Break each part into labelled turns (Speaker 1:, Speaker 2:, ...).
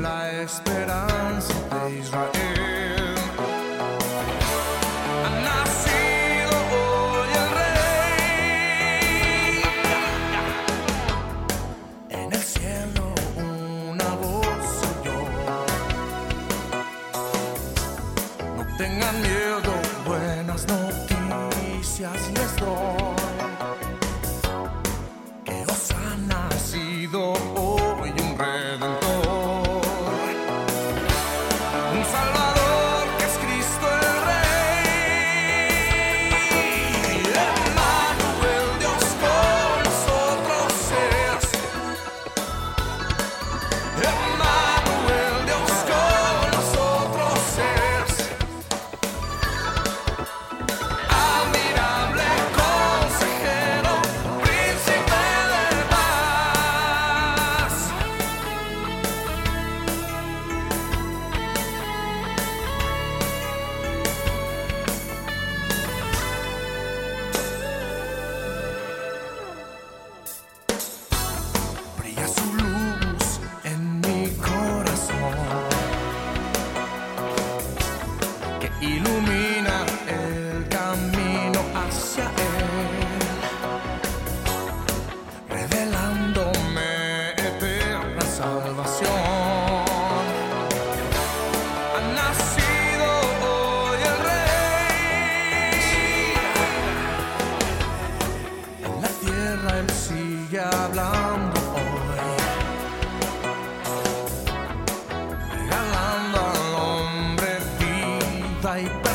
Speaker 1: la esperanza de Israel. Ha nacido hoy el rey. En el cielo una voz oyó. No tengan miedo, buenas noticias les doy. I.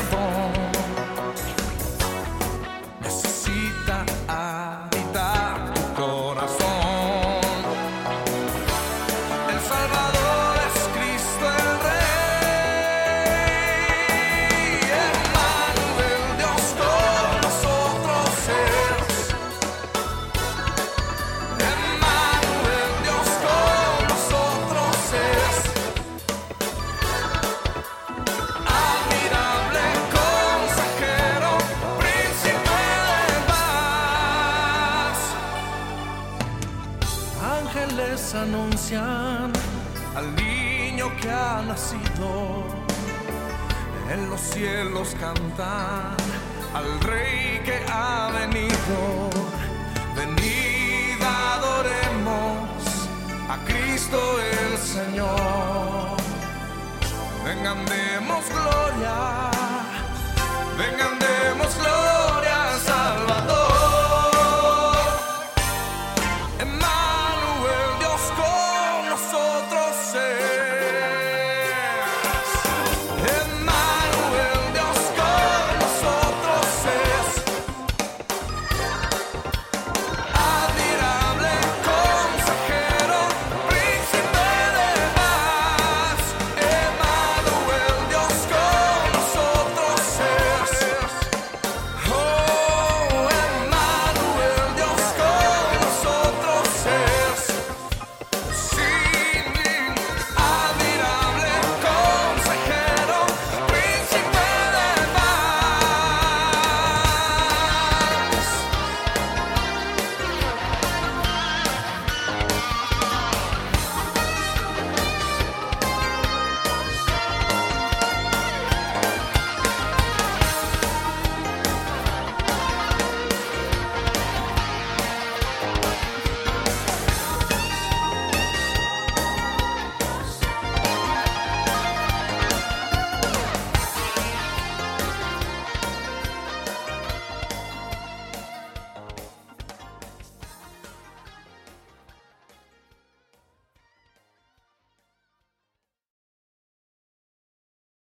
Speaker 1: anuncian al niño que ha nacido. En los cielos cantan al rey que ha venido. Venid adoremos a Cristo el Señor. Vengan demos gloria